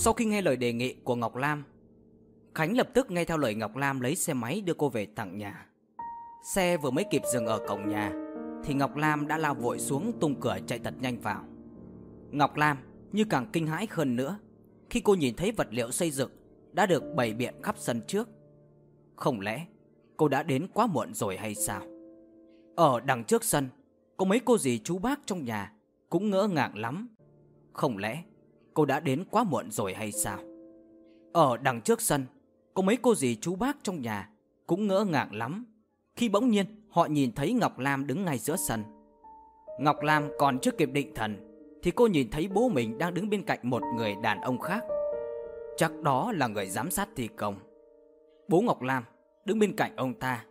Sau khi nghe lời đề nghị của Ngọc Lam, Khánh lập tức nghe theo lời Ngọc Lam lấy xe máy đưa cô về tặng nhà. Xe vừa mới kịp dừng ở cổng nhà thì Ngọc Lam đã lao vội xuống tung cửa chạy thật nhanh vào. Ngọc Lam như càng kinh hãi hơn nữa khi cô nhìn thấy vật liệu xây dựng đã được bày biện khắp sân trước. Không lẽ cô đã đến quá muộn rồi hay sao? Ở đằng trước sân, có mấy cô dì chú bác trong nhà cũng ngỡ ngàng lắm. Không lẽ cô đã đến quá muộn rồi hay sao? Ở đằng trước sân, có mấy cô dì chú bác trong nhà cũng ngỡ ngàng lắm. Khi bỗng nhiên họ nhìn thấy Ngọc Lam đứng ngay giữa sân. Ngọc Lam còn chưa kịp định thần thì cô nhìn thấy bố mình đang đứng bên cạnh một người đàn ông khác. Chắc đó là người giám sát thi công. Bố Ngọc Lam đứng bên cạnh ông ta,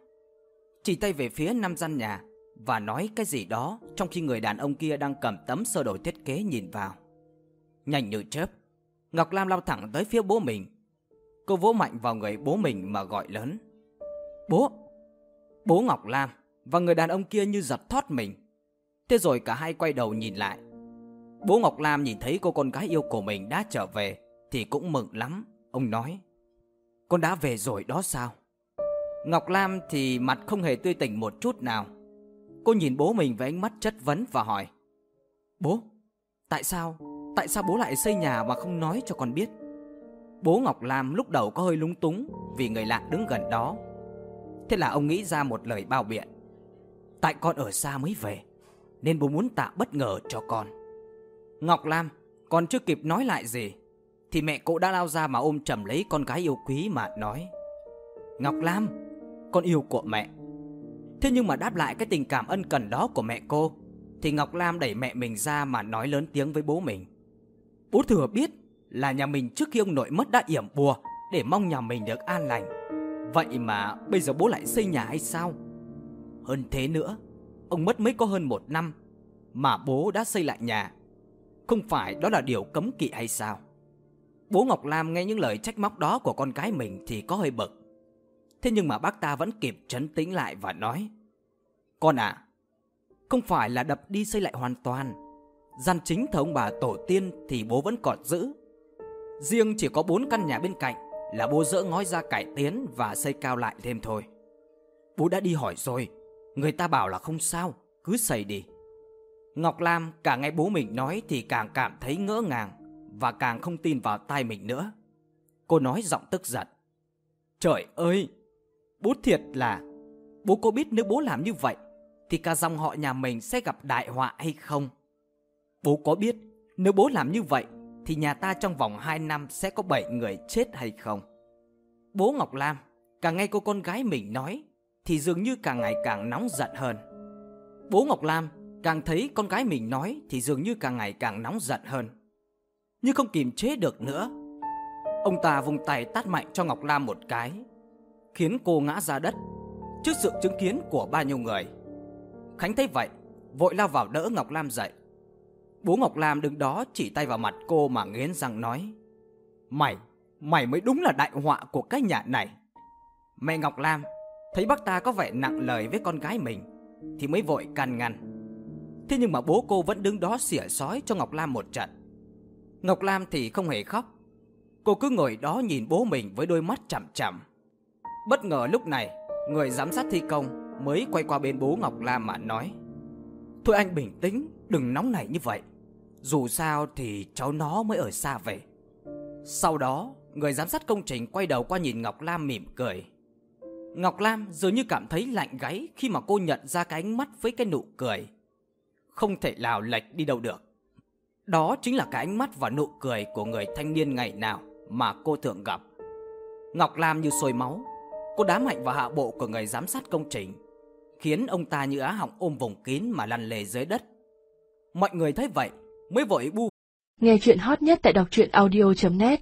chỉ tay về phía năm gian nhà và nói cái gì đó trong khi người đàn ông kia đang cầm tấm sơ đồ thiết kế nhìn vào. Nhanh như chớp, Ngọc Lam lao thẳng tới phía bố mình. Cô vỗ mạnh vào người bố mình mà gọi lớn. Bố! Bố Ngọc Lam và người đàn ông kia như giật thoát mình. Thế rồi cả hai quay đầu nhìn lại. Bố Ngọc Lam nhìn thấy cô con gái yêu của mình đã trở về thì cũng mừng lắm. Ông nói, con đã về rồi đó sao? Ngọc Lam thì mặt không hề tươi tỉnh một chút nào. Cô nhìn bố mình với ánh mắt chất vấn và hỏi, Bố, tại sao, tại sao bố lại xây nhà mà không nói cho con biết? Bố Ngọc Lam lúc đầu có hơi lúng túng vì người lạ đứng gần đó. Thế là ông nghĩ ra một lời bao biện. Tại con ở xa mới về, nên bố muốn tạo bất ngờ cho con. Ngọc Lam còn chưa kịp nói lại gì, thì mẹ cô đã lao ra mà ôm chầm lấy con gái yêu quý mà nói. Ngọc Lam, con yêu của mẹ. Thế nhưng mà đáp lại cái tình cảm ân cần đó của mẹ cô, thì Ngọc Lam đẩy mẹ mình ra mà nói lớn tiếng với bố mình. Bố thừa biết là nhà mình trước khi ông nội mất đã yểm bùa để mong nhà mình được an lành. Vậy mà bây giờ bố lại xây nhà hay sao? Hơn thế nữa, ông mất mới có hơn một năm mà bố đã xây lại nhà. Không phải đó là điều cấm kỵ hay sao? Bố Ngọc Lam nghe những lời trách móc đó của con gái mình thì có hơi bực. Thế nhưng mà bác ta vẫn kịp trấn tĩnh lại và nói Con à, không phải là đập đi xây lại hoàn toàn Gian chính thờ ông bà tổ tiên thì bố vẫn còn giữ. Riêng chỉ có bốn căn nhà bên cạnh là bố dỡ ngói ra cải tiến và xây cao lại thêm thôi. Bố đã đi hỏi rồi, Người ta bảo là không sao, Cứ xây đi. Ngọc Lam càng nghe bố mình nói thì càng cảm thấy ngỡ ngàng Và càng không tin vào tai mình nữa. Cô nói giọng tức giận. Trời ơi, Bố thiệt là, Bố có biết nếu bố làm như vậy Thì cả dòng họ nhà mình sẽ gặp đại họa hay không? Bố có biết, Nếu bố làm như vậy, Thì nhà ta trong vòng 2 năm sẽ có 7 người chết hay không? Bố Ngọc Lam, Càng nghe cô con gái mình nói, Thì dường như càng ngày càng nóng giận hơn. Bố Ngọc Lam, Càng thấy con gái mình nói, Thì dường như càng ngày càng nóng giận hơn. Nhưng không kìm chế được nữa. Ông ta vùng tay tát mạnh cho Ngọc Lam một cái, Khiến cô ngã ra đất Trước sự chứng kiến của bao nhiêu người. Khánh thấy vậy, Vội lao vào đỡ Ngọc Lam dậy. Bố Ngọc Lam đứng đó chỉ tay vào mặt cô mà nghiến răng nói Mày, mày mới đúng là đại họa của cái nhà này. Mẹ Ngọc Lam thấy bác ta có vẻ nặng lời với con gái mình Thì mới vội can ngăn. Thế nhưng mà bố cô vẫn đứng đó xỉa sói cho Ngọc Lam một trận. Ngọc Lam thì không hề khóc. Cô cứ ngồi đó nhìn bố mình với đôi mắt chằm chằm. Bất ngờ lúc này Người giám sát thi công mới quay qua bên bố Ngọc Lam mà nói Thôi anh bình tĩnh Đừng nóng nảy như vậy. Dù sao thì cháu nó mới ở xa về Sau đó, Người giám sát công trình quay đầu qua nhìn Ngọc Lam mỉm cười. Ngọc Lam dường như cảm thấy lạnh gáy Khi mà cô nhận ra cái ánh mắt với cái nụ cười. Không thể nào lệch đi đâu được. Đó chính là cái ánh mắt và nụ cười Của người thanh niên ngày nào Mà cô thường gặp. Ngọc Lam như sôi máu. Cô đá mạnh vào hạ bộ của người giám sát công trình, khiến ông ta như á họng ôm vùng kín mà lăn lề dưới đất. Mọi người thấy vậy mới vội bu. Nghe chuyện hot nhất tại đọc truyện audio.net